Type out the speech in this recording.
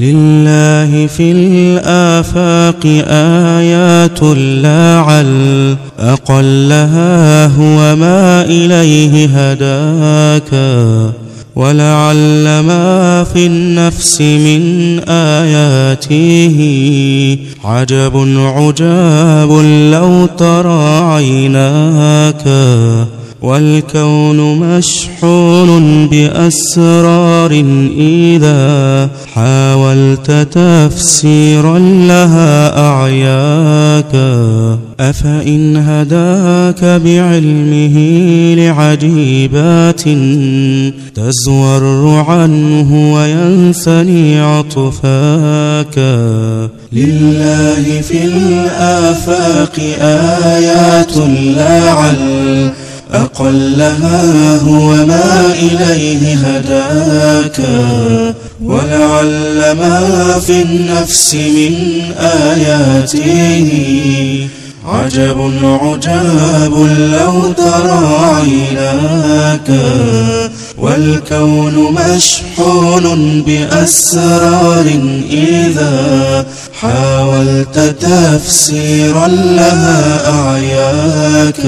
لله في الآفاق آيات لعل أقلها هو ما إليه هداك ولعل ما في النفس من آياته عجب عجاب لو ترى عيناك والكون مشحون بأسرار إذا حاولت تفسيرا لها أعياك. أفإن هداك بعلمه لعجيبات تزور عنه وينثني عطفاك. لله في الآفاق آيات لعل أقلها هو ما إليه هداك ولعل ما في النفس من آياته. عجب عجاب لو ترى عيناك والكون مشحون بأسرار إذا حاولت تفسيرا لها أعياك.